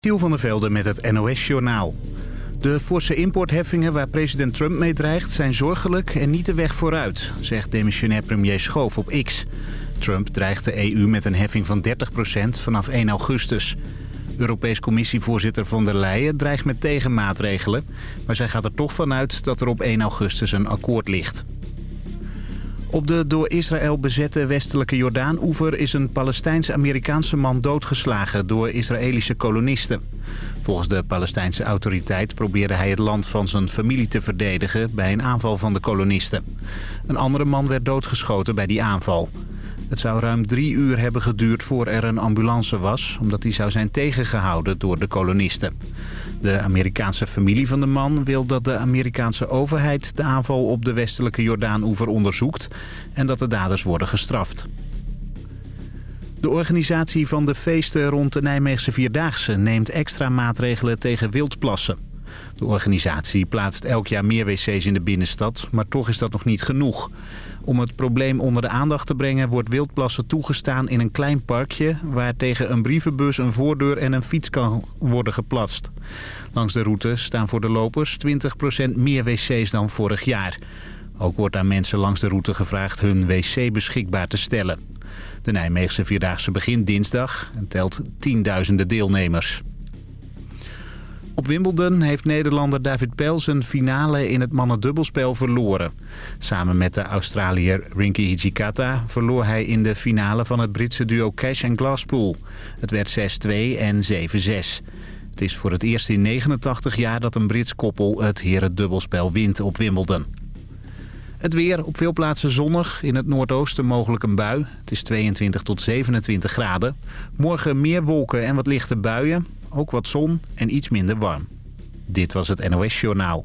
Tiel van der Velde met het NOS-journaal. De forse importheffingen waar president Trump mee dreigt zijn zorgelijk en niet de weg vooruit, zegt demissionair premier Schoof op X. Trump dreigt de EU met een heffing van 30% vanaf 1 augustus. Europees Commissievoorzitter von der Leyen dreigt met tegenmaatregelen... maar zij gaat er toch vanuit dat er op 1 augustus een akkoord ligt. Op de door Israël bezette westelijke Jordaan-oever is een Palestijns-Amerikaanse man doodgeslagen door Israëlische kolonisten. Volgens de Palestijnse autoriteit probeerde hij het land van zijn familie te verdedigen bij een aanval van de kolonisten. Een andere man werd doodgeschoten bij die aanval. Het zou ruim drie uur hebben geduurd voor er een ambulance was... omdat hij zou zijn tegengehouden door de kolonisten. De Amerikaanse familie van de man wil dat de Amerikaanse overheid... de aanval op de westelijke Jordaan-oever onderzoekt... en dat de daders worden gestraft. De organisatie van de feesten rond de Nijmeegse Vierdaagse... neemt extra maatregelen tegen wildplassen. De organisatie plaatst elk jaar meer wc's in de binnenstad... maar toch is dat nog niet genoeg... Om het probleem onder de aandacht te brengen wordt wildplassen toegestaan in een klein parkje... waar tegen een brievenbus, een voordeur en een fiets kan worden geplast. Langs de route staan voor de lopers 20% meer wc's dan vorig jaar. Ook wordt aan mensen langs de route gevraagd hun wc beschikbaar te stellen. De Nijmeegse Vierdaagse begint dinsdag en telt tienduizenden deelnemers. Op Wimbledon heeft Nederlander David Pels een finale in het mannendubbelspel verloren. Samen met de Australiër Rinky Hijikata verloor hij in de finale van het Britse duo Cash en Glasspool. Het werd 6-2 en 7-6. Het is voor het eerst in 89 jaar dat een Brits koppel het herendubbelspel wint op Wimbledon. Het weer op veel plaatsen zonnig. In het noordoosten mogelijk een bui. Het is 22 tot 27 graden. Morgen meer wolken en wat lichte buien. Ook wat zon en iets minder warm. Dit was het NOS Journaal.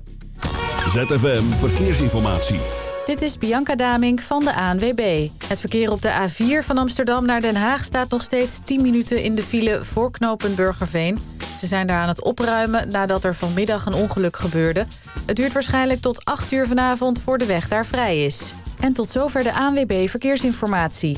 ZFM Verkeersinformatie. Dit is Bianca Damink van de ANWB. Het verkeer op de A4 van Amsterdam naar Den Haag staat nog steeds 10 minuten in de file voor knopen Burgerveen. Ze zijn daar aan het opruimen nadat er vanmiddag een ongeluk gebeurde. Het duurt waarschijnlijk tot 8 uur vanavond voor de weg daar vrij is. En tot zover de ANWB Verkeersinformatie.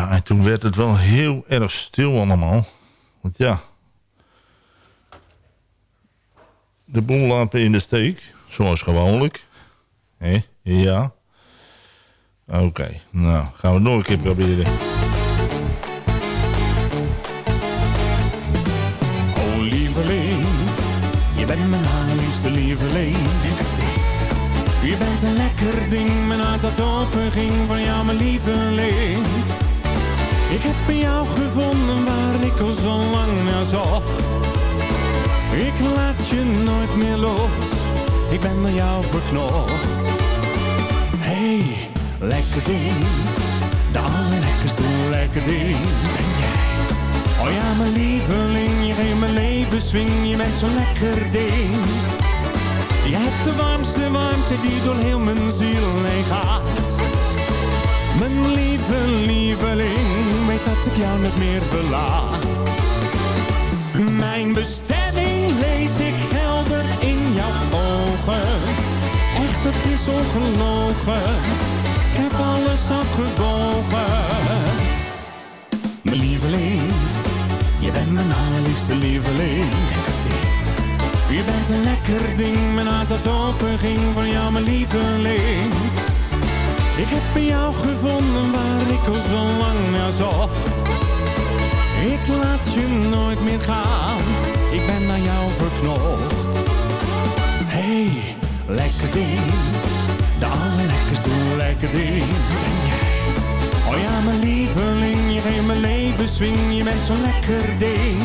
Ja, en toen werd het wel heel erg stil allemaal. Want ja... De boel laten in de steek. Zoals gewoonlijk. Hé, ja. Oké, nou gaan we het nog een keer proberen. Oh lieveling, je bent mijn allerliefste lieveling. Je bent een lekker ding, mijn hart dat open ging van jou mijn lieveling. Ik heb in jou gevonden waar ik al zo lang naar zocht. Ik laat je nooit meer los, ik ben naar jou verknocht. Hey, lekker ding, de allerlekkerste lekker ding ben jij. Oh ja, mijn lieveling, je geeft mijn leven swing, je bent zo'n lekker ding. Je hebt de warmste warmte die door heel mijn ziel heen gaat. Mijn lieve lieveling, weet dat ik jou niet meer verlaat. Mijn bestemming lees ik helder in jouw ogen. Echt, het is ongelogen. Ik heb alles afgewogen. Mijn lieveling, je bent mijn allerliefste lieveling. Je bent een lekker ding, mijn hart dat open ging van jou, mijn lieveling. Heb jou gevonden waar ik al zo lang naar zocht. Ik laat je nooit meer gaan, ik ben naar jou verknocht. Hey, lekker ding, de allerlekkerste lekker ding ben jij. Oh ja, mijn lieveling, je geeft mijn leven swing, je bent zo'n lekker ding.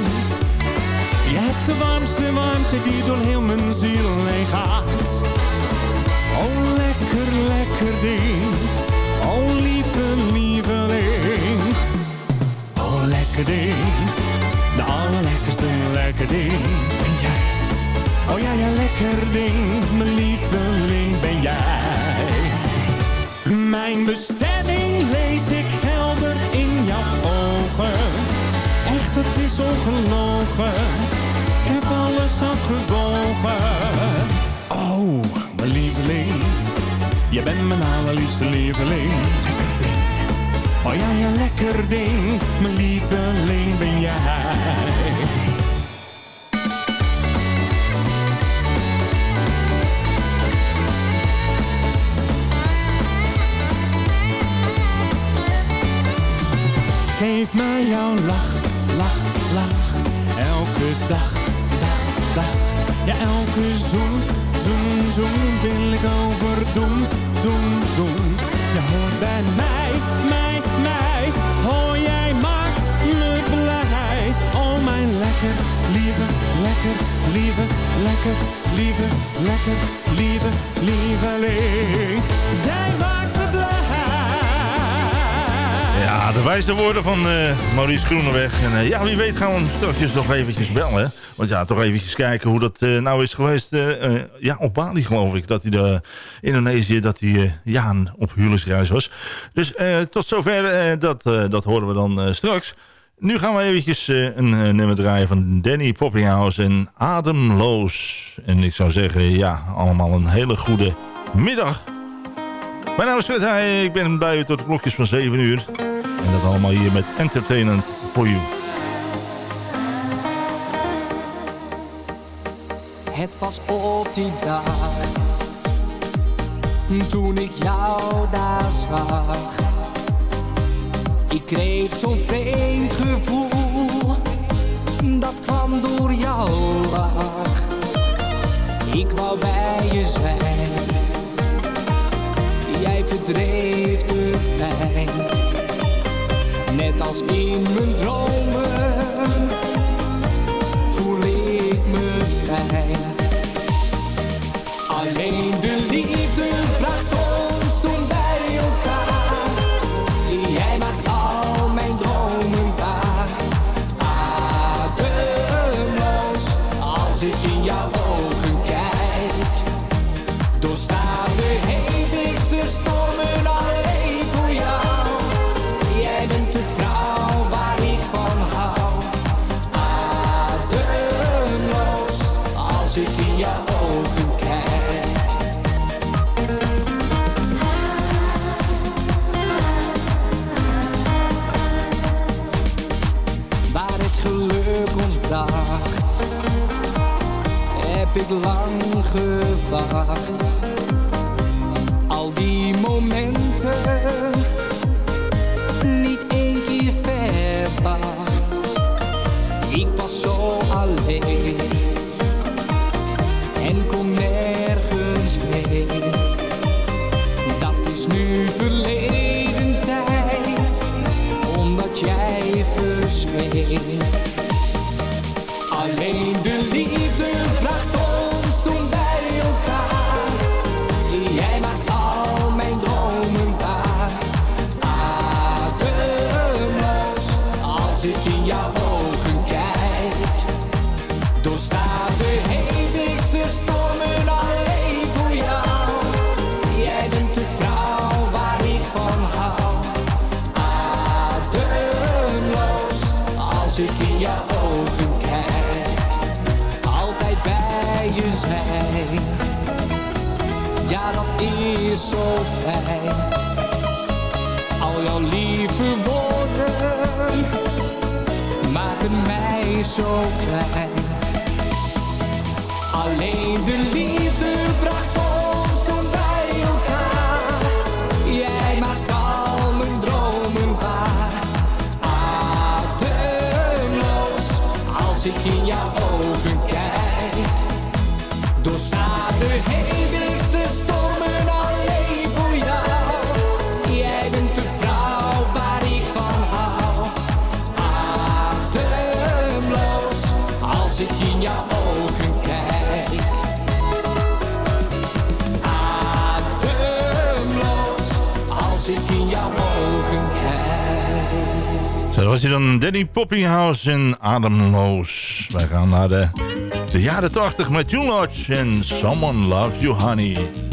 Je hebt de warmste warmte die door heel mijn ziel heen gaat. Ding. De allerlekkerste lekker ding ben jij. Oh ja, ja, lekker ding. Mijn lieveling ben jij. Mijn bestemming lees ik helder in jouw ogen. Echt, het is ongelogen. Ik heb alles afgewogen. Oh, mijn lieveling. Je bent mijn allerliefste lieveling. Oh ja, ja, lekker ding. Mijn lieveling ben jij. Geef mij jouw lach, lach, lach. Elke dag, dag, dag. Ja, elke zoen, zoen, zoen wil ik overdoen, doen, doen. Je hoort bij mij, mij, Oh, jij maakt me blij. Oh, mijn lekker, lieve, lekker, lieve, lekker, lieve, lekker, lieve, lieveling. Jij maakt me blij. Ja, de wijze woorden van eh, Maurice Groeneweg. En eh, ja, wie weet gaan we hem straks nog eventjes bellen. Want ja, toch eventjes kijken hoe dat eh, nou is geweest. eh, eh, ja, op Bali geloof ik. Dat hij de Indonesië, dat hij eh, ja, op huwelijksreis was. Dus tot zover, dat, dat horen we dan straks. Nu gaan we eventjes een nummer draaien van Danny Poppinghouse en Ademloos. En ik zou zeggen, ja, allemaal een hele goede middag. Mijn naam is Fred Heij, ik ben bij u tot de klokjes van 7 uur. En dat allemaal hier met Entertainment for You. Het was op die dag toen ik jou daar zag. Ik kreeg zo'n vreemd gevoel, dat kwam door jouw lach. Ik wou bij je zijn, jij verdreef de pijn. Net als in mijn dromen lang gewacht. Al die momenten so was een dan Danny Poppyhouse in Ademloos. Wij gaan naar de, de jaren 80 met June Lodge en Someone Loves You Honey.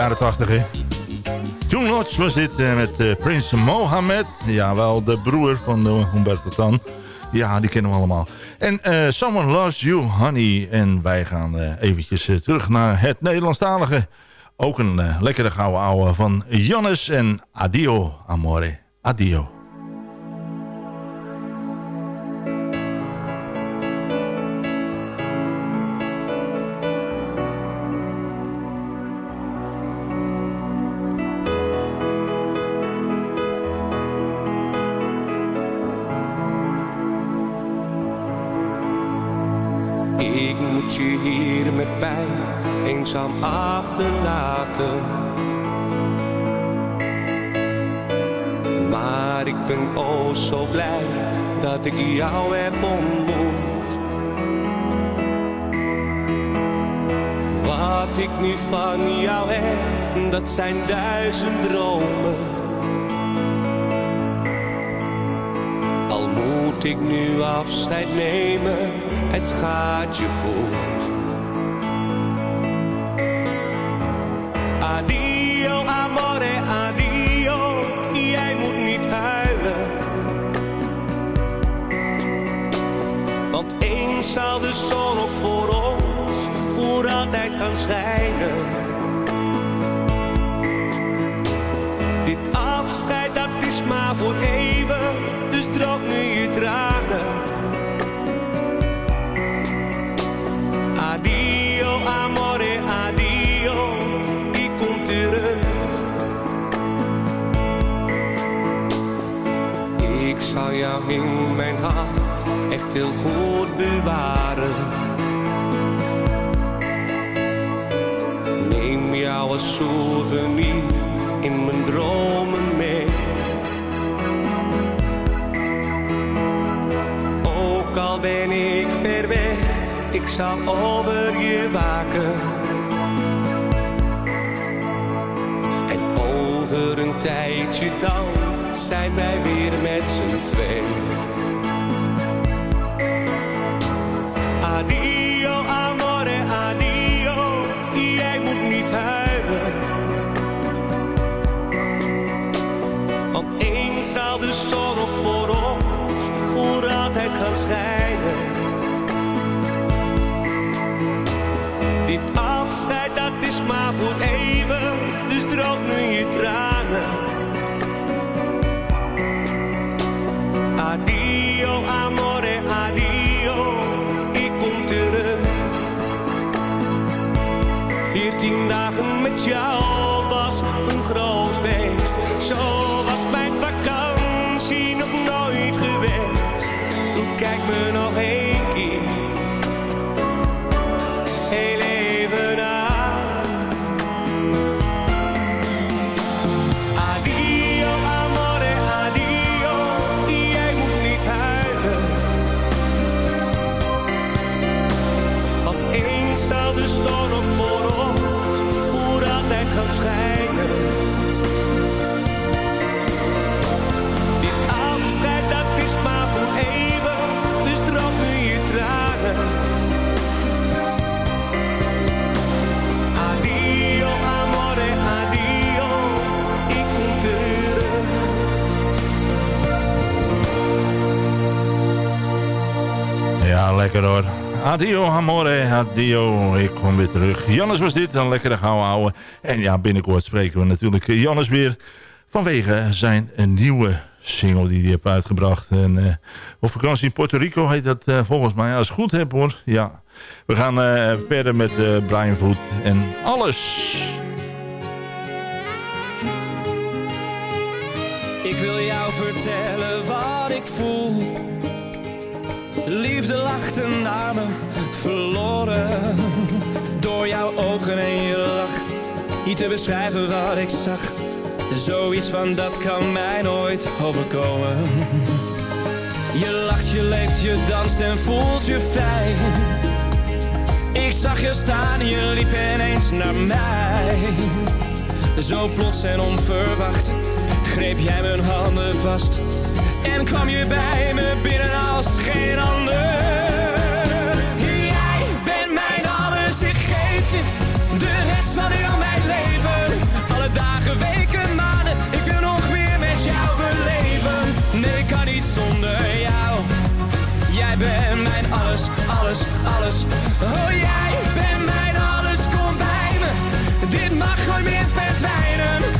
Jaren 80, hè? June Lodge was dit eh, met eh, Prins Mohammed. Ja, wel de broer van uh, Humberto Tan. Ja, die kennen we allemaal. En eh, Someone Loves You, Honey. En wij gaan eh, eventjes eh, terug naar het Nederlandstalige. Ook een eh, lekkere gouden ouwe van Jannes en Adio, Amore. Adio. Ik moet je hier met pijn eenzaam achterlaten. Maar ik ben oh zo blij dat ik jou heb ontmoet. Wat ik nu van jou heb, dat zijn duizend dromen. Al moet ik nu afscheid nemen, het gaat je voort. Adio, amore, adio, jij moet niet huilen. Want eens zal de zon ook voor ons voor altijd gaan schijnen. Heel goed bewaren. Neem jou als souvenir in mijn dromen mee. Ook al ben ik ver weg, ik zal over je waken. En over een tijdje dan zijn wij weer met z'n twee. Schijnen. Dit afscheid dat is maar voor even, dus droog nu je tranen. Adio, amore, adio, ik kom terug. Veertien dagen met jou lekker hoor. Adio, amore, adio. Ik kom weer terug. Jannes was dit, een lekkere gouden ouwe. En ja, binnenkort spreken we natuurlijk Jannes weer... vanwege zijn nieuwe single die hij heeft uitgebracht. En, eh, op vakantie in Puerto Rico heet dat eh, volgens mij. Als ik het goed heb hoor, ja. We gaan eh, verder met Brian Voet en alles. Ik wil jou vertellen wat ik voel. Liefde lacht en armen verloren. Door jouw ogen en je lach. Niet te beschrijven wat ik zag. Zoiets van dat kan mij nooit overkomen. Je lacht, je leeft, je danst en voelt je vrij. Ik zag je staan, je liep ineens naar mij. Zo plots en onverwacht greep jij mijn handen vast en kwam je bij me binnen als geen ander. Jij bent mijn alles, ik geef je de rest van heel mijn leven. Alle dagen, weken, maanden, ik wil nog meer met jou beleven. Nee, ik kan niet zonder jou. Jij bent mijn alles, alles, alles. Oh, jij bent mijn alles, kom bij me. Dit mag nooit meer verdwijnen.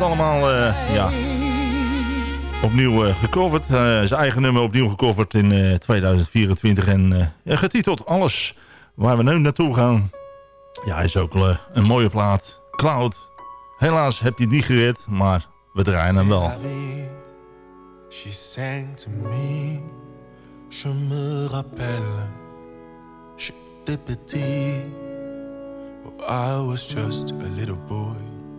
Allemaal, eh, ja, opnieuw eh, gecoverd. Eh, zijn eigen nummer opnieuw gecoverd in eh, 2024. En getiteld Alles waar we nu naartoe gaan. Ja, is ook een mooie plaat. Cloud. Helaas heb je het niet gered, maar we draaien hem wel. She sang to me, je me rappelle, j'étais petit. Oh, I was just a little boy,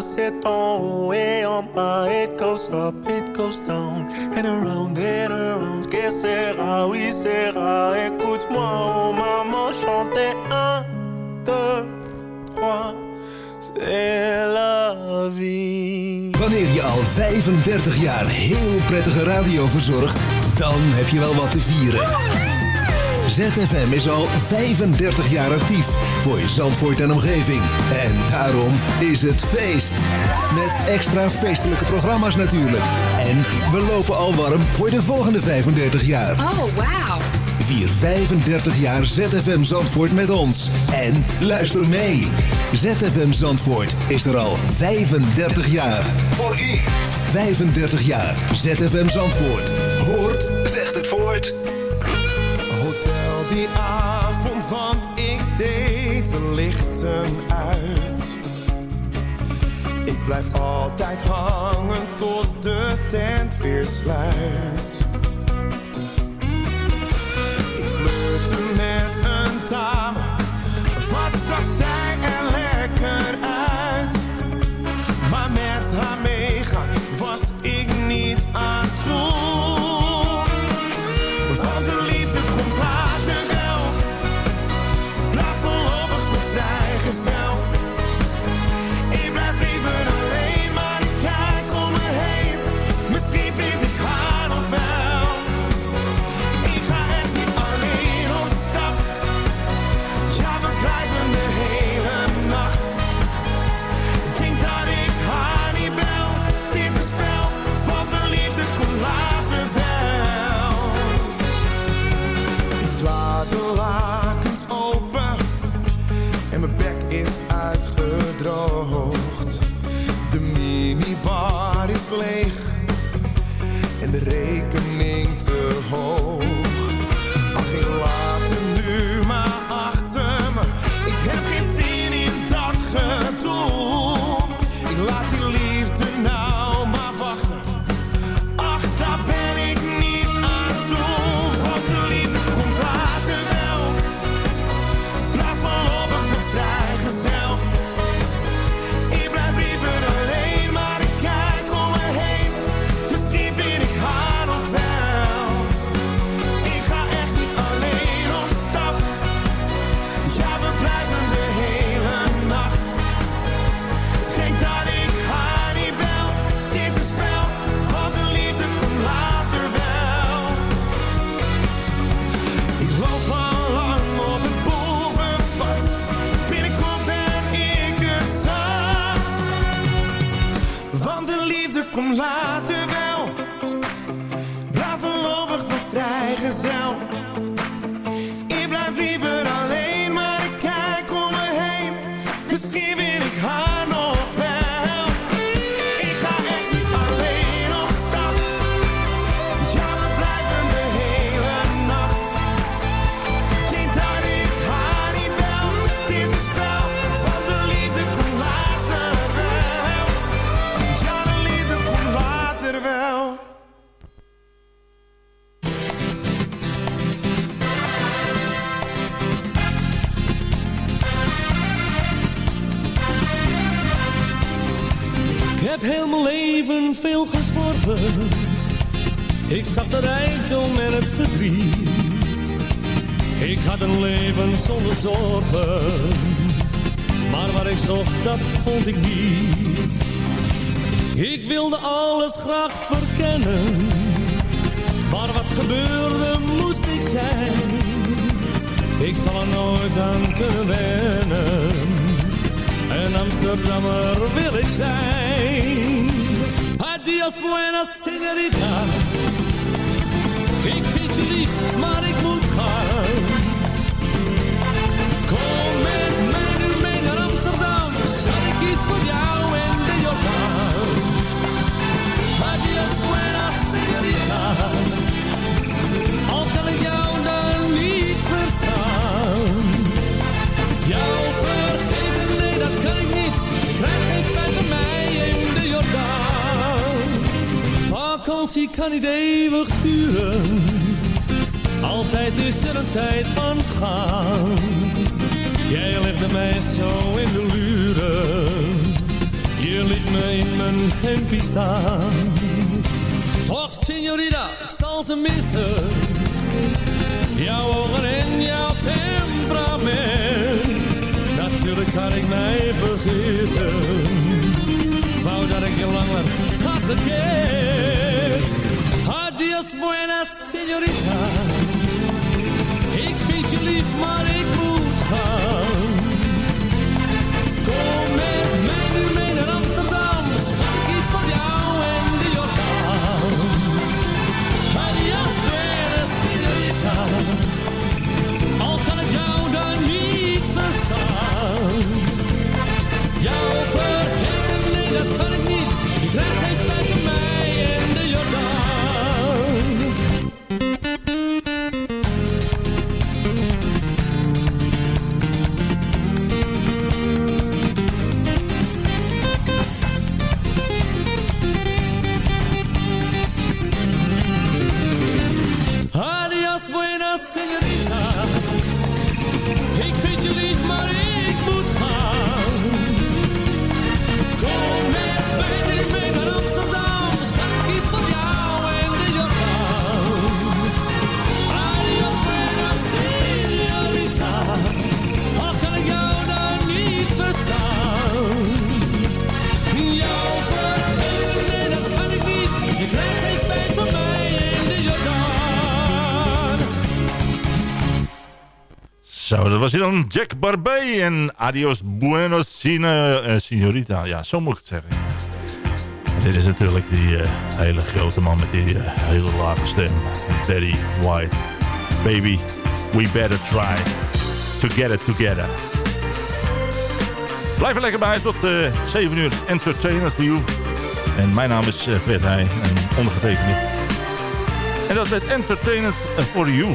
c'est en haut et en bas. It goes up, it goes down, and around and around. Que sera, oui, sera. Écoute-moi, oh maman, chanter un, deux, trois. C'est la vie. Wanneer je al 35 jaar heel prettige radio verzorgt, dan heb je wel wat te vieren. ZFM is al 35 jaar actief voor je Zandvoort en omgeving. En daarom is het feest. Met extra feestelijke programma's natuurlijk. En we lopen al warm voor de volgende 35 jaar. Oh, wauw. Vier 35 jaar ZFM Zandvoort met ons. En luister mee. ZFM Zandvoort is er al 35 jaar. Voor u. 35 jaar ZFM Zandvoort. Hoort, zegt het voort. Die avond, want ik deed de lichten uit. Ik blijf altijd hangen tot de tent weer sluit. Ik flirte met een dame, wat zag zij heb heel mijn leven veel gezworven. Ik zag de rijkdom en het verdriet. Ik had een leven zonder zorgen. Maar wat ik zocht, dat vond ik niet. Ik wilde alles graag verkennen. Maar wat gebeurde, moest ik zijn. Ik zal er nooit aan kunnen wennen. Een Amsterdammer wil ik zijn. Adios, buena señorita. Ik vind je lief, maar ik moet gaan. vakantie kan niet eeuwig duren. Altijd is er een tijd van gaan. Jij legde mij zo in de luren. Je liet me in mijn hempie staan. Och, signorita, ik zal ze missen. Jouw ogen en jouw temperament. Natuurlijk kan ik mij vergissen. Wou dat ik je langer verkeerd. Adios, buenas, señorita. Ik vind je lief, maar ik moet gaan. Kom mee. Brazilian Jack Barbey en Adios Buenos Signorita. Eh, ja, zo moet ik het zeggen. Dit is natuurlijk die eh, hele grote man met die eh, hele lage stem. Betty White. Baby, we better try to get it together. Blijf er lekker bij tot 7 uur Entertainment you. En mijn naam is Fred Heij, en ondergetekende. En dat met Entertainment for You.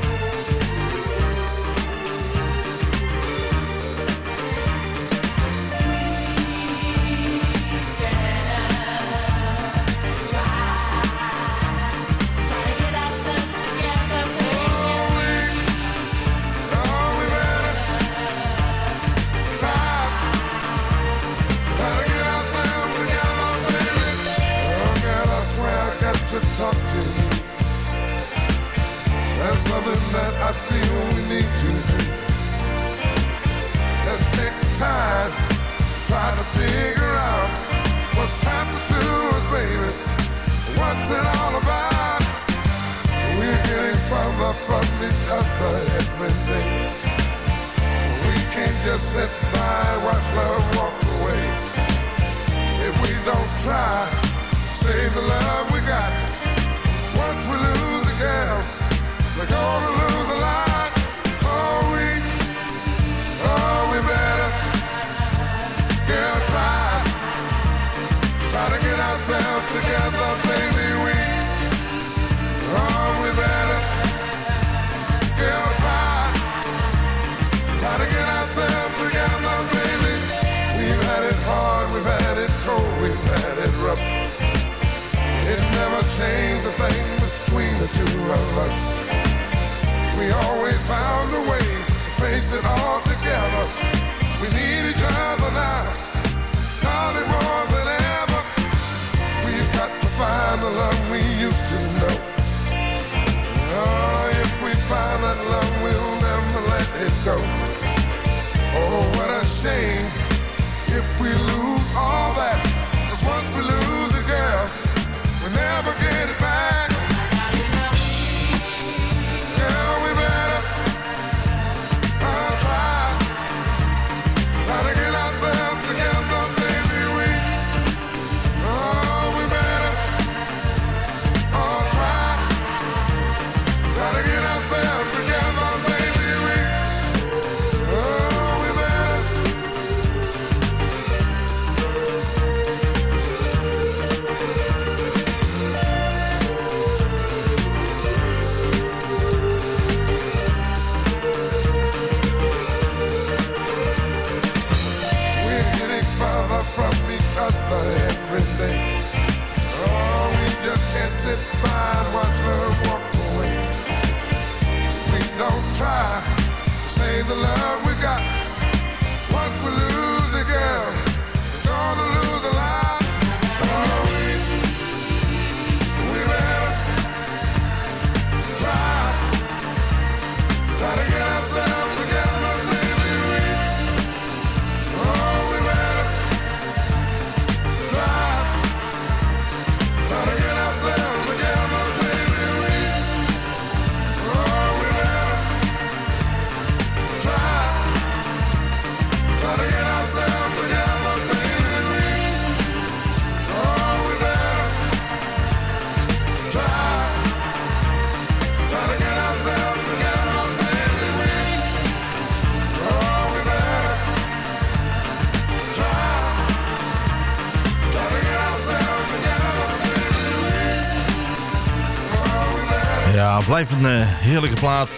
Blijft een eh, heerlijke plaat.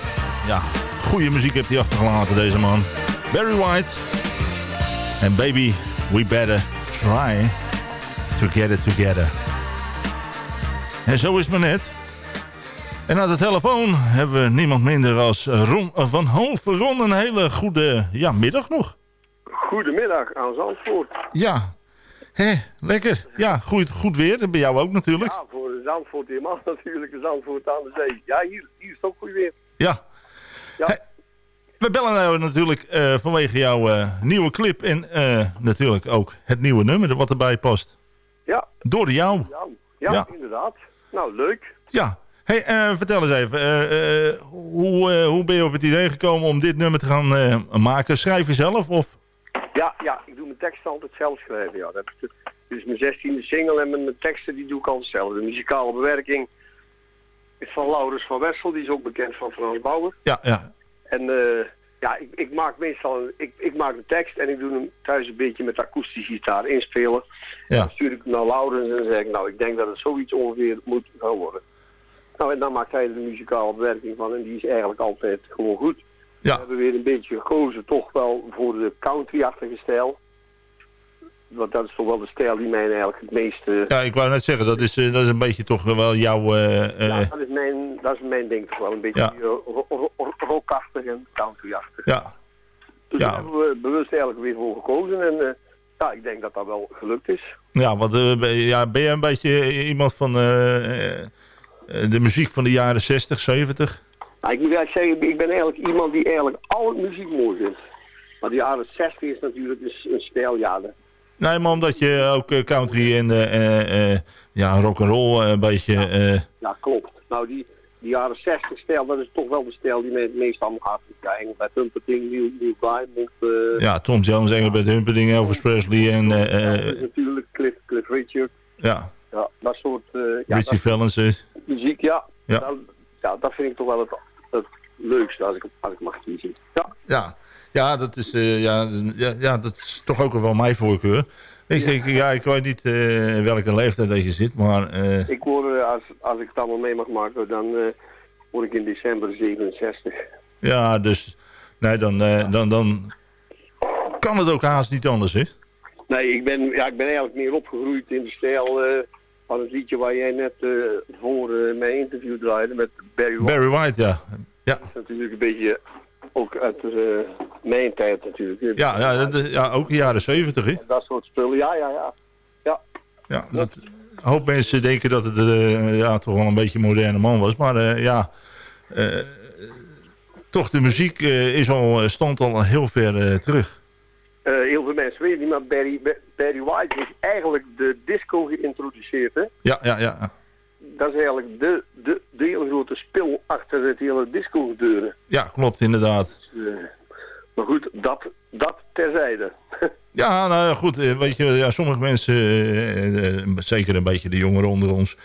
Ja, goede muziek heeft hij achtergelaten, deze man. Barry White. En baby, we better try to get it together. En zo is het maar net. En aan de telefoon hebben we niemand minder als Ron van Hoven. Ron, een hele goede ja, middag nog. Goedemiddag aan Zandvoort. Ja, Hé, lekker. Ja, goed, goed weer. En bij jou ook natuurlijk. Ja, voor Zandvoort helemaal natuurlijk. Zandvoort aan de zee. Ja, hier, hier is het ook goed weer. Ja. Ja. Hey, we bellen nou natuurlijk eh, vanwege jouw eh, nieuwe clip en eh, natuurlijk ook het nieuwe nummer wat erbij past. Ja. Door jou. Ja, ja, Ja. inderdaad. Nou, leuk. Ja. Hey, vertel eens even, hoe, hoe ben je op het idee gekomen om dit nummer te gaan maken? Schrijf je zelf of? Ja, ja, ik doe mijn teksten altijd zelf schrijven. Ja. Dat heb ik- dit is mijn zestiende single en mijn, mijn teksten die doe ik altijd zelf. De muzikale bewerking is van Laurens van Wessel, die is ook bekend van Frans Bauer. Ja, ja. En eh, ja, ik, ik maak meestal, ik, ik maak de tekst en ik doe hem thuis een beetje met akoestische gitaar inspelen. Ja. Dan stuur ik hem naar Laurens en zeg ik, nou ik denk dat het zoiets ongeveer moet gaan worden. Nou, en dan maakt hij er de muzikale bewerking van en die is eigenlijk altijd gewoon goed. Ja. We hebben weer een beetje gekozen toch wel voor de country-achtige stijl. Want dat is toch wel de stijl die mij eigenlijk het meeste... Ja, ik wou net zeggen, dat is, eh, dat is een beetje toch wel jouw... eh, eh, Ja, dat is mijn, dat is mijn ding toch wel. Een beetje Ja. ro- ro- ro- rockachtig en country-achtig. ja. Dus Ja. daar hebben we bewust eigenlijk weer voor gekozen. En ja, ik denk dat dat wel gelukt is. Ja, want ben, ja, ben jij een beetje iemand van de muziek van de jaren 60, 70? Nou, ik moet eigenlijk zeggen, ik ben eigenlijk iemand die eigenlijk alle muziek mooi vindt. Maar de jaren 60 is natuurlijk een, een stijl, ja. Nee, maar omdat je ook eh, country en eh, eh, ja, rock'n'roll eh, een beetje... eh, Ja, klopt. Nou, die, die jaren 60 stijl, dat is toch wel de stijl die mij het meest aan gaat. Ja, Engelbert Humperdinck, Neil, Neil Diamond. eh, ja, Tom Jones, Engelbert Humperdinck, Elvis Presley en ja, is natuurlijk Cliff, Cliff Richard. ja, Ja, dat soort ja, Richie Valens. eh, muziek, ja. Ja. Dat, ja, dat vind ik toch wel het, het leukste als ik, als ik mag kiezen. Ja. Ja, ja, dat is, eh, ja, ja, ja, dat is toch ook wel mijn voorkeur. Ik, ik, ja, ik weet niet eh, welke leeftijd dat je zit, maar... eh, Ik word, eh, als, als ik het allemaal mee mag maken, dan word ik in december 67. Ja, dus nee, dan, dan, dan kan het ook haast niet anders, hè? Nee, ik ben, ja, ik ben eigenlijk meer opgegroeid in de stijl van het liedje waar jij net voor mijn interview draaide met Barry White. Barry White, ja. Ja, Dat is natuurlijk een beetje ook uit eh, mijn tijd natuurlijk. ja, ja, dat ja ook de jaren zeventig? Dat soort spullen, ja, ja, ja. Ja, Ja, dat, een hoop mensen denken dat het eh, ja, toch wel een beetje een moderne man was. Maar eh, ja, toch de muziek is al, stond al heel ver terug. Heel veel mensen weten niet, maar Barry, Barry White is eigenlijk de disco geïntroduceerd, hè. Ja, ja, ja. Dat is eigenlijk de, de, de hele grote spil achter het hele disco gebeuren. Ja, klopt inderdaad. Eh, maar goed, dat, dat terzijde. Ja, nou ja, goed. eh, Weet je, ja, sommige mensen, eh, zeker een beetje de jongeren onder ons...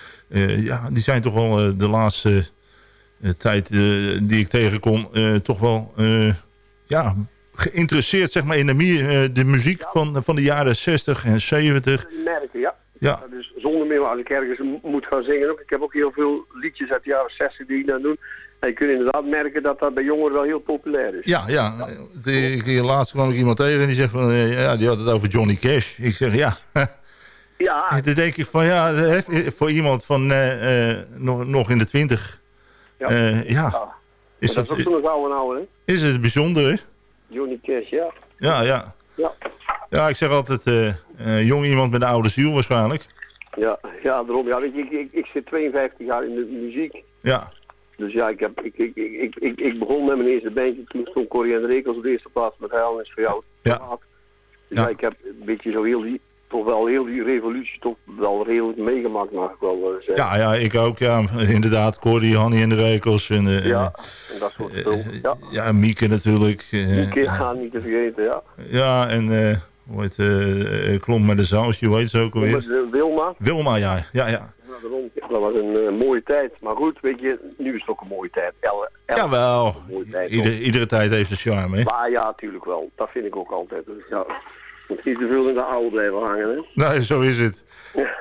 ja, die zijn toch wel de laatste tijd die ik tegenkom... toch wel ja, geïnteresseerd zeg maar, in de, de muziek van, van de jaren 60 en 70. Die merken, ja. Ja, Dus zonder meer als ik ergens moet gaan zingen ook. Ik heb ook heel veel liedjes uit de jaren 60 die ik dan doe. En je kunt inderdaad merken dat dat bij jongeren wel heel populair is. ja, ja. De, ik- laatst kwam ik iemand tegen en die zegt van... eh, ja, die had het over Johnny Cash. Ik zeg ja... Ja, Dan denk ik van ja, voor iemand van eh, eh, nog, nog in de twintig... Ja. ja, Ja. is dat dat, is ook zo'n oude oude, hè? is het bijzonder, hè? Johnny Cash, ja. Ja, ja. Ja, Ja, ik zeg altijd, jong iemand met een oude ziel waarschijnlijk. ja, ja daarom. Ja, weet je, ik, ik, ik zit 52 jaar in de muziek. Ja, Dus ja, ik, heb, ik, ik, ik, ik, ik, ik begon met mijn eerste bandje. Toen stond Corrie en Rekels op de eerste plaats met Huilen is voor jou. Ja. Dus Ja. ja. ik heb een beetje zo heel die, toch wel heel die revolutie toch wel redelijk meegemaakt, mag ik wel eh, zeggen. ja, ja, ik ook, ja. Inderdaad, Corrie, Hanny en de Rekels. En, eh, Ja, en dat soort eh, spul. eh, Ja, ja, Mieke natuurlijk. eh, die keer gaan niet te vergeten, ja. ja, en eh hoe heet eh, eh, Klomp met een sausje, hoe heet ze ook alweer? eh, Wilma, Wilma, ja, ja, ja. dat was een mooie tijd. Maar goed, weet je, nu is het ook een mooie tijd. Elle, elle- Jawel, mooie tijd. Ieder, iedere tijd heeft een charme, hè? Maar ja, natuurlijk wel. Dat vind ik ook altijd. Dus ja, moet niet te veel in de oude blijven hangen, hè. Nee, zo is het.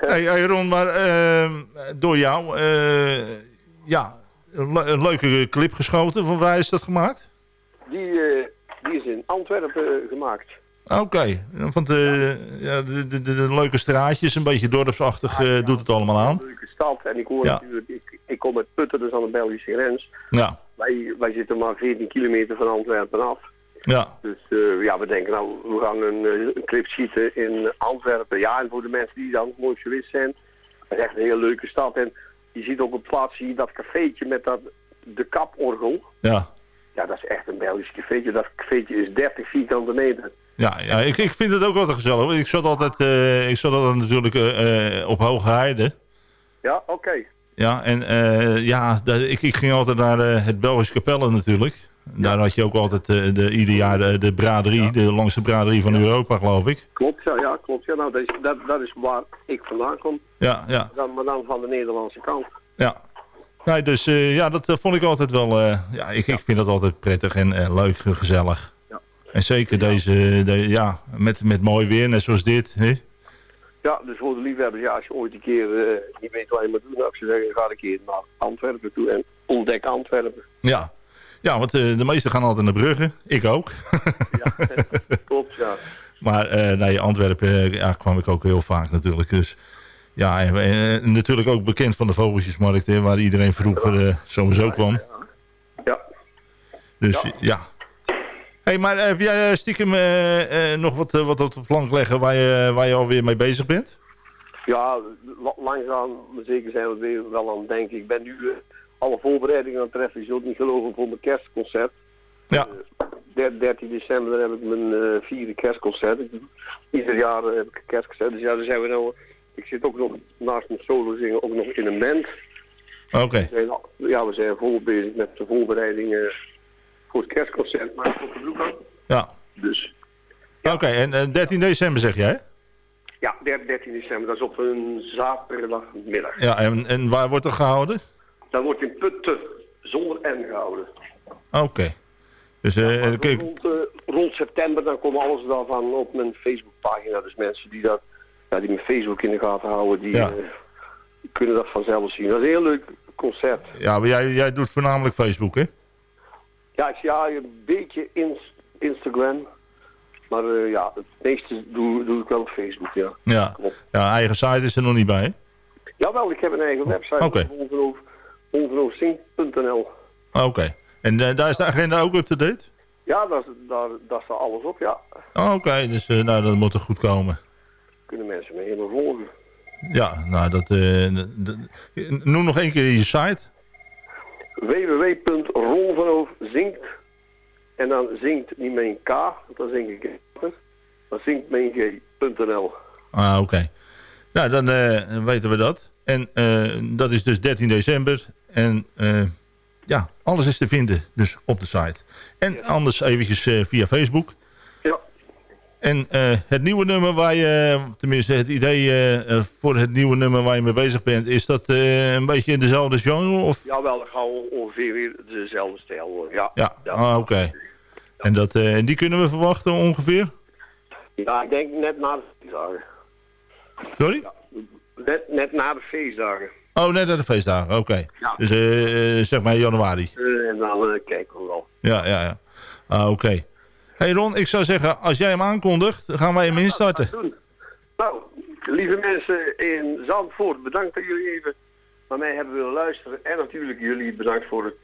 hey, hey Ron, maar ehm, door jou, ja, een, le- een leuke clip geschoten. Van waar is dat gemaakt? Die, die is in Antwerpen gemaakt. Oké, want de, ja, de, de, de, de leuke straatjes, een beetje dorpsachtig, eh, doet het allemaal aan. leuke stad. En ik hoor natuurlijk, ik, ik kom uit Putten, dus aan de Belgische grens. Ja, Wij, wij zitten maar 14 kilometer van Antwerpen af. ja, Dus eh, ja, we denken nou, we gaan een, eh, een clip schieten in Antwerpen. Ja, en voor de mensen die dan nooit geweest zijn, dat is echt een hele leuke stad. En je ziet op plaats zie je dat cafeetje met dat, de kaporgel. ja. Ja, dat is echt een Belgisch cafeetje. Dat cafeetje is 30 vierkante meter. Ja, ja ik, ik vind het ook altijd gezellig. Ik zat altijd, eh, ik zat altijd natuurlijk eh, eh, op Hoge Heide. Ja, oké. Ja, en ja, ik, ik ging altijd naar het Belgisch Capelle natuurlijk. Daar had je ook altijd de, ieder jaar de, de braderie, de langste braderie van Europa, geloof ik. Klopt, ja, ja klopt. Ja, nou, dat, is, dat, dat is waar ik vandaan kom. Ja, ja, Dan, maar dan van de Nederlandse kant. ja. Nee, dus ja, dat vond ik altijd wel... ja, ik, ik vind dat altijd prettig en leuk, en gezellig. Ja. En zeker deze, de, ja, met, met mooi weer, net zoals dit. Hè? Ja, dus voor de liefhebbers, ja, als je ooit een keer eh, niet weet wat je moet doen, dan zou zeggen, ga een keer naar Antwerpen toe en ontdek Antwerpen. Ja. ja, want eh, de meesten gaan altijd naar Brugge. Ik ook. Klopt, ja. Maar eh nee, Antwerpen eh, ja, kwam ik ook heel vaak natuurlijk. Dus ja, en, eh, natuurlijk ook bekend van de Vogeltjesmarkt, hè, waar iedereen vroeger eh, sowieso kwam. Ja. Dus ja. Hey, maar heb jij eh, stiekem eh, eh, nog wat, eh, wat op de plank leggen waar je, waar je alweer mee bezig bent? Ja, la- langzaam, maar zeker zijn we weer wel aan het denken. Ik ben nu eh, alle voorbereidingen aan het treffen. Je zult niet geloven voor mijn kerstconcert. Ja. Der- 13 december heb ik mijn eh, vierde kerstconcert. Ieder jaar eh, heb ik een kerstconcert. Dus ja, daar zijn we nou... Ik zit ook nog naast mijn solo zingen ook nog in een band. Oké. Ja, we zijn volop bezig met de voorbereidingen voor het kerstconcert. Maar de broek aan. Ja. Dus Oké, en eh, 13 december zeg jij? ja, der- 13 december. Dat is op een zaterdagmiddag. Ja, en, en waar wordt dat gehouden? Dat wordt in Putten zonder N gehouden. Oké. Dus eh, kijk, Rond, eh, rond september dan komen alles daarvan op mijn Facebookpagina. Dus mensen die, dat, ja, die mijn Facebook in de gaten houden, die Ja. eh, kunnen dat vanzelf zien. Dat is een heel leuk concert. ja, maar jij, jij doet voornamelijk Facebook, hè? Ja, ik zie ja, een beetje ins- Instagram. Maar eh, ja, het meeste doe, doe ik wel op Facebook, ja. Ja. ja, eigen site is er nog niet bij, hè? Jawel, ik heb een eigen website. Oké. Onverhoofdzing.nl Oké. En eh, daar is de agenda ook up-to-date? Ja, daar, daar, daar staat alles op, ja. Oh, Oké, dus eh, nou, dat moet er goed komen. Kunnen mensen me helemaal volgen. Ja, nou, dat... noem nog één keer je site. www.rolvanhoofdzingt en dan zingt niet een K, want dan zing ik het. Dan zingt een G.nl. Ah, oké. Nou, dan eh, weten we dat. En eh, dat is dus 13 december. En eh, ja, alles is te vinden dus op de site. En anders eventjes via Facebook. Ja. En eh, het nieuwe nummer waar je, tenminste het idee eh, eh, voor het nieuwe nummer waar je mee bezig bent, is dat een beetje in dezelfde genre? Of? Jawel, dat gaat ongeveer weer dezelfde stijl worden. Ja, Ja, ah, oké. En dat, eh, die kunnen we verwachten ongeveer? ja ik denk net na de feestdagen. Sorry? Net, net na de feestdagen. Oh, net aan de feestdagen, oké. Ja. Dus zeg maar januari. En dan eh, kijken we wel. Ja, ja, ja. Ah, oké. Hey Ron, ik zou zeggen, als jij hem aankondigt, dan gaan wij hem instarten. Nou, lieve mensen in Zandvoort, bedankt dat jullie even naar mij hebben willen luisteren. En natuurlijk jullie bedankt voor het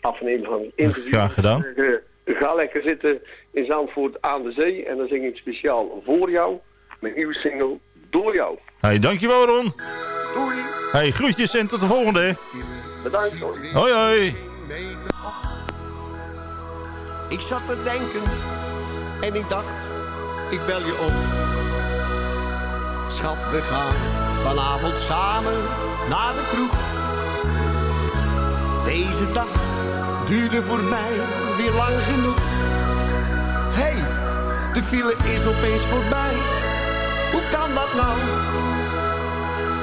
afnemen van het interview. Graag gedaan. Eh, ga lekker zitten in Zandvoort aan de zee. En dan zing ik speciaal voor jou, mijn nieuwe single, door jou. Hey, dankjewel Ron. Doei. Hey, groetjes en tot de volgende. Bedankt. Hoi, hoi. Ik zat te denken en ik dacht, ik bel je op. Schat, we gaan vanavond samen naar de kroeg. Deze dag duurde voor mij weer lang genoeg. hey, de file is opeens voorbij. Hoe kan dat nou?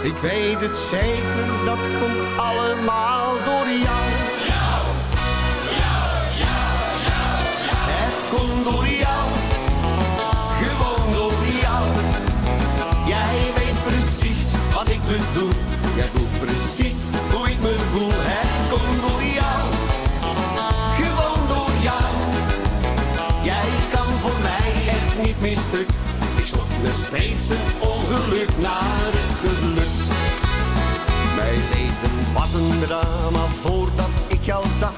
Ik weet het zeker, dat komt allemaal door jou. Jij voelt precies hoe ik me voel. Het komt door jou, gewoon door jou. Jij kan voor mij echt niet meer stuk. Ik zocht me steeds een ongeluk naar het geluk. Mijn leven was een drama voordat ik jou zag.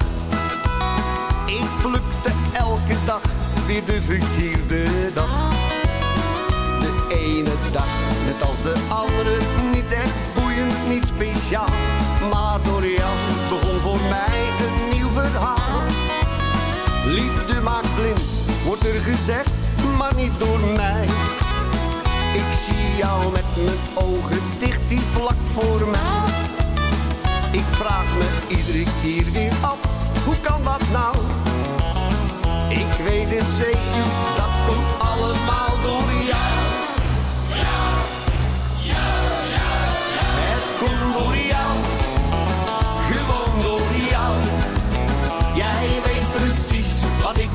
Ik plukte elke dag weer de verkeerde dag. De ene dag, net als de andere, niet echt niet speciaal. Maar door jou begon voor mij een nieuw verhaal. Liefde maakt blind, wordt er gezegd, maar niet door mij. Ik zie jou met mijn ogen dicht, die vlak voor mij. Ik vraag me iedere keer weer af, hoe kan dat nou? Ik weet het zeker, dat komt allemaal door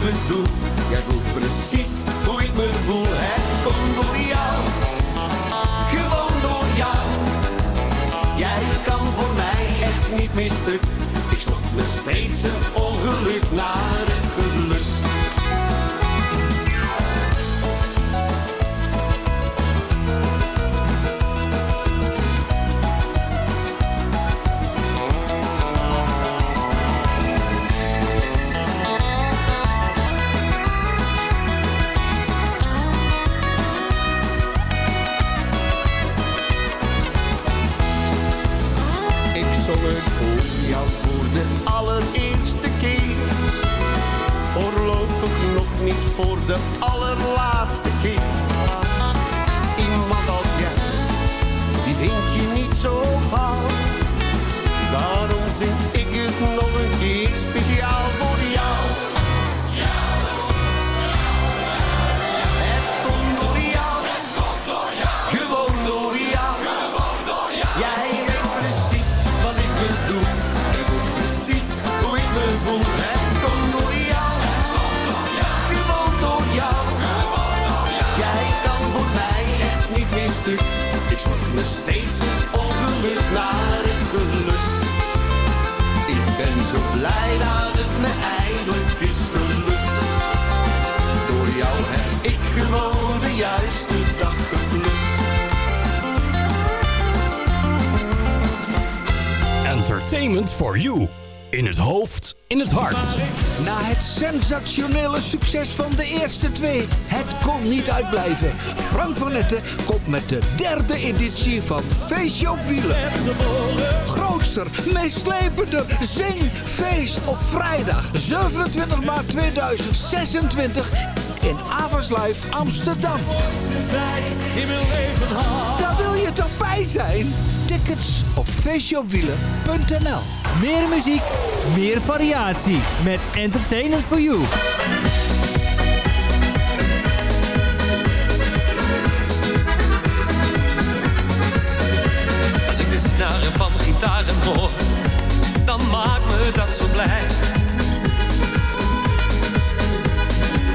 Jij voelt precies hoe ik me voel. Het komt door jou, gewoon door jou. Jij kan voor mij echt niet meer. Ik zocht me uitblijven. Frank van Netten komt met de derde editie van Feestje op Wielen. Grootster, meeslepender, zing, feest op vrijdag 27 maart 2026 in Live Amsterdam. Daar wil je toch bij zijn? Tickets op feestjeopwielen.nl Meer muziek, meer variatie. Met Entertainment for You.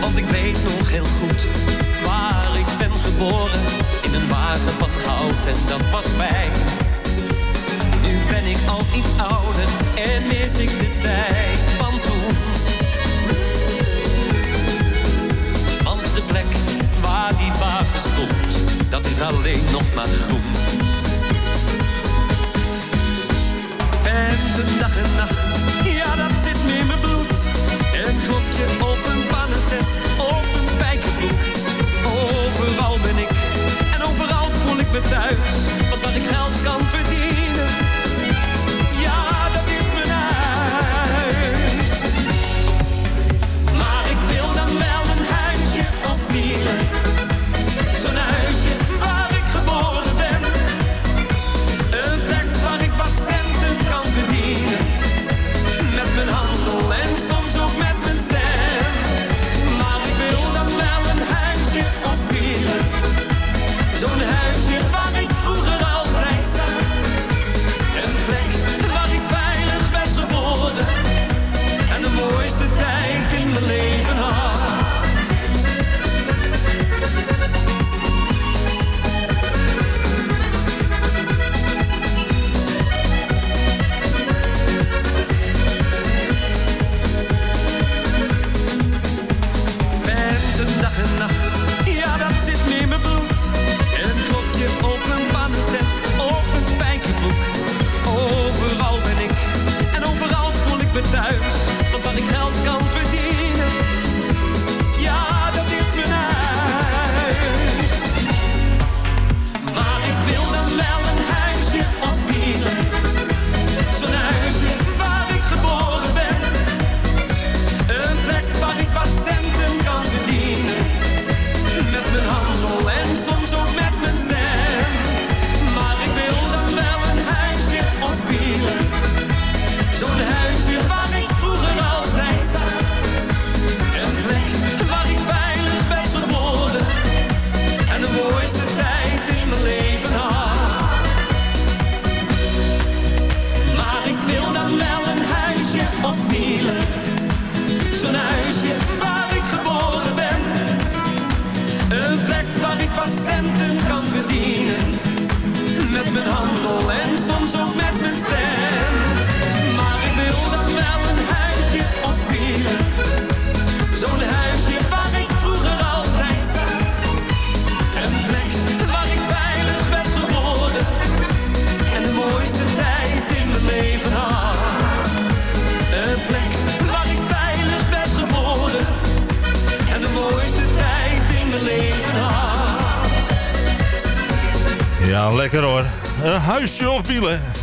Want ik weet nog heel goed waar ik ben geboren. In een wagen van hout en dat was mij. Nu ben ik al iets ouder en mis ik de tijd van toen. Want de plek waar die wagen stond, dat is alleen nog maar groen. Vente dag en nacht, ja dat zit in mijn bloed. Een klokje of een pannenzet of een spijkerbroek. Overal ben ik en overal voel ik me thuis. Want waar ik geld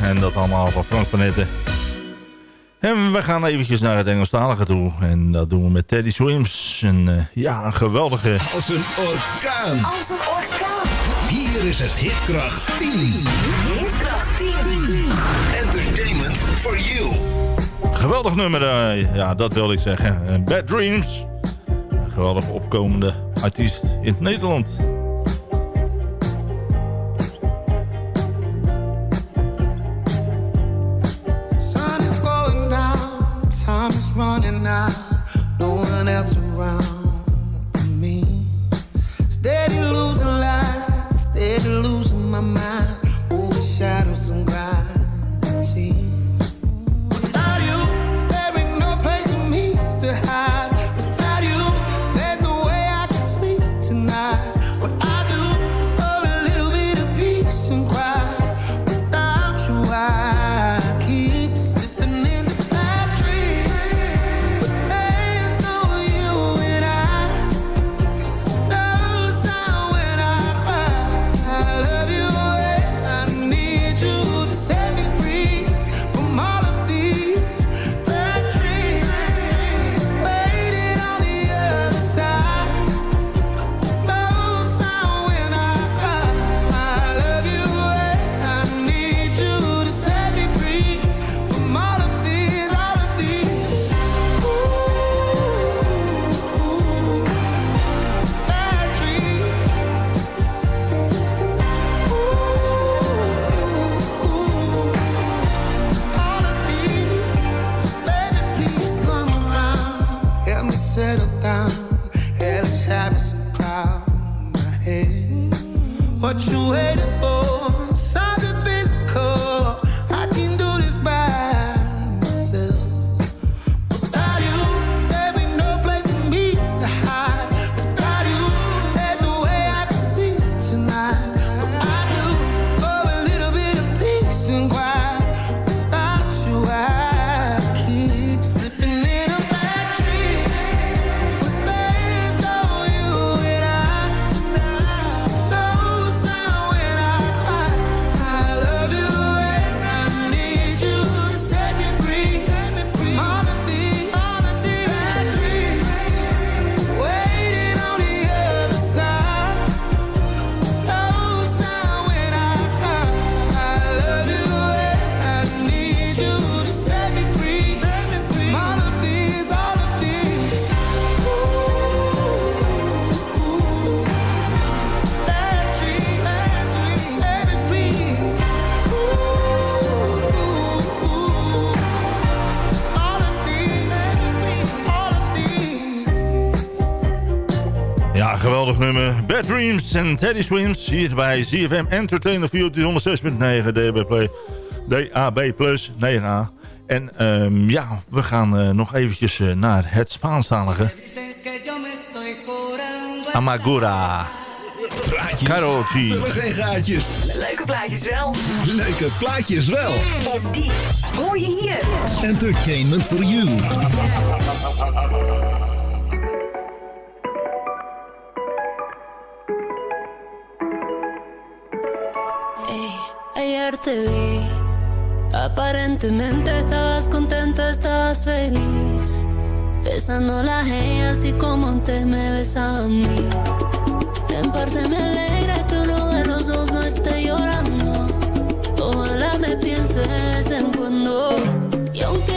En dat allemaal van Frank Panette. En we gaan eventjes naar het Engelstalige toe. En dat doen we met Teddy Swims. Een, eh, ja, een geweldige... Als een orkaan. Als een orkaan. Hier is het Hitkracht 10. Hitkracht 10. Entertainment for you. Geweldig nummer, eh, ja, dat wil ik zeggen. Eh, Bad Dreams. Een geweldig opkomende artiest in het Nederland. Dreams en Teddy Swims hier bij ZFM Entertainer View 106.9 Play, DAB Plus 9A. En ehm, ja, we gaan eh, nog eventjes eh, naar het Spaanstalige. Amagura. Plaatjes. Karol G. geen. Leuke plaatjes wel. Leuke plaatjes wel. Mm. Op die hoor je hier. Entertainment for you. ayer te vi. Aparentemente estabas contento, estabas feliz. Besando la gente así como antes me besaba a mí. En parte me alegra que uno de los dos no esté llorando. Ojalá me pienses en cuando. Y aunque